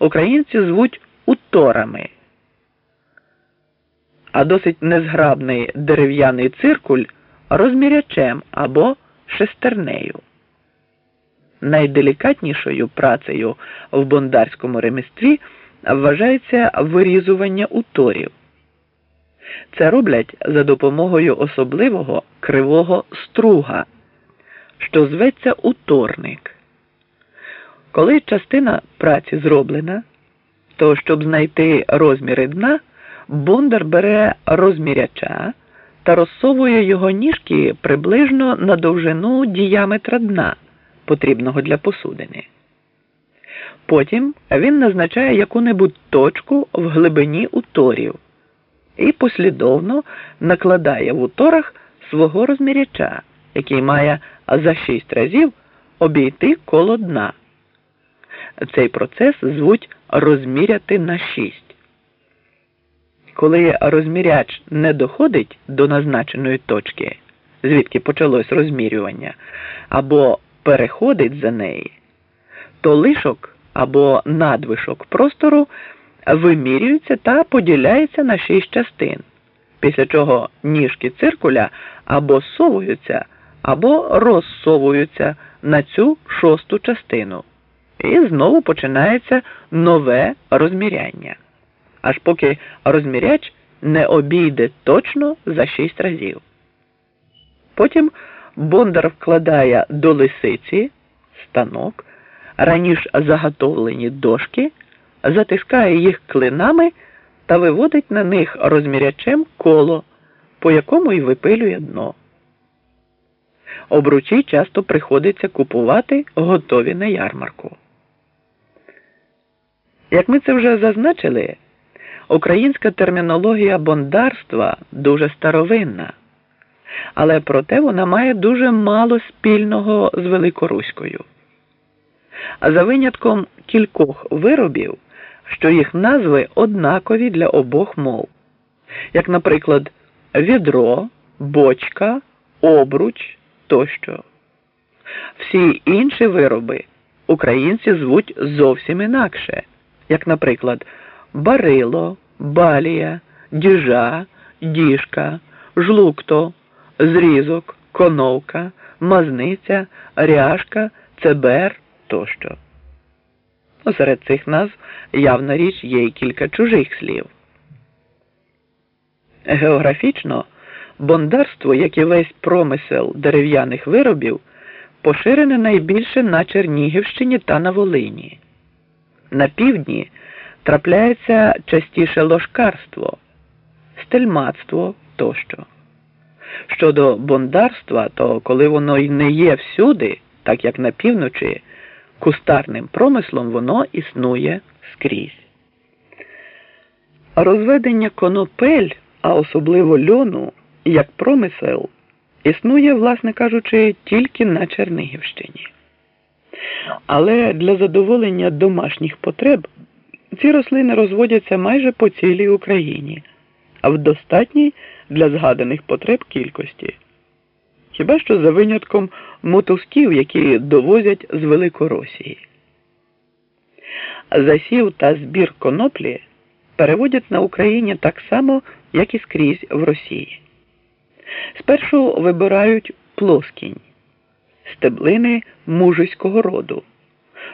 українці звуть уторами. А досить незграбний дерев'яний циркуль розмірячем або шестернею. Найделікатнішою працею в бондарському ремістрі вважається вирізування уторів. Це роблять за допомогою особливого кривого струга, що зветься уторник. Коли частина праці зроблена, то щоб знайти розміри дна, бондар бере розміряча та розсовує його ніжки приблизно на довжину діаметра дна, потрібного для посудини. Потім він назначає яку-небудь точку в глибині уторів і послідовно накладає в уторах свого розміряча, який має за шість разів обійти коло дна. Цей процес звуть розміряти на шість. Коли розміряч не доходить до назначеної точки, звідки почалось розмірювання, або переходить за неї, то лишок або надвишок простору вимірюється та поділяється на шість частин, після чого ніжки циркуля або совуються, або розсовуються на цю шосту частину. І знову починається нове розміряння, аж поки розміряч не обійде точно за шість разів. Потім Бондар вкладає до лисиці станок, раніше заготовлені дошки, затискає їх клинами та виводить на них розмірячем коло, по якому й випилює дно. Обручі часто приходиться купувати готові на ярмарку. Як ми це вже зазначили, українська термінологія бондарства дуже старовинна, але проте вона має дуже мало спільного з великоруською. А за винятком кількох виробів, що їх назви однакові для обох мов, як, наприклад, відро, бочка, обруч тощо. Всі інші вироби українці звуть зовсім інакше як, наприклад, барило, балія, діжа, діжка, жлукто, зрізок, коновка, мазниця, ряшка, цебер тощо. Ну, серед цих назв явна річ є й кілька чужих слів. Географічно бондарство, як і весь промисел дерев'яних виробів, поширене найбільше на Чернігівщині та на Волині. На півдні трапляється частіше ложкарство, стельмацтво тощо. Щодо бондарства, то коли воно й не є всюди, так як на півночі, кустарним промислом воно існує скрізь. Розведення конопель, а особливо льону, як промисел, існує, власне кажучи, тільки на Чернигівщині. Але для задоволення домашніх потреб ці рослини розводяться майже по цілій Україні, а в достатній для згаданих потреб кількості. Хіба що за винятком мотузків, які довозять з Великоросії. Засів та збір коноплі переводять на Україні так само, як і скрізь в Росії. Спершу вибирають плоскінь стеблини мужиського роду,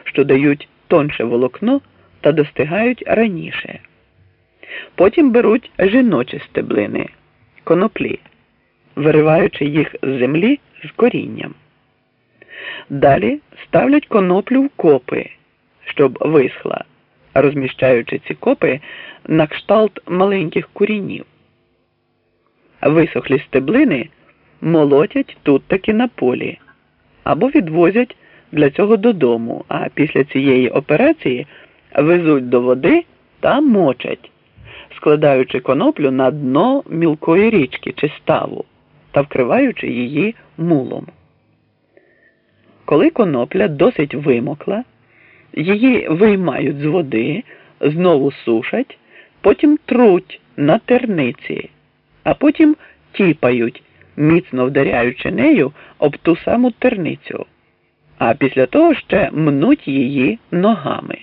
що дають тонше волокно та достигають раніше. Потім беруть жіночі стеблини, коноплі, вириваючи їх з землі з корінням. Далі ставлять коноплю в копи, щоб висхла, розміщаючи ці копи на кшталт маленьких курінів. Висохлі стеблини молотять тут таки на полі або відвозять для цього додому, а після цієї операції везуть до води та мочать, складаючи коноплю на дно мілкої річки чи ставу та вкриваючи її мулом. Коли конопля досить вимокла, її виймають з води, знову сушать, потім труть на терниці, а потім тіпають міцно вдаряючи нею об ту саму терницю, а після того ще мнуть її ногами.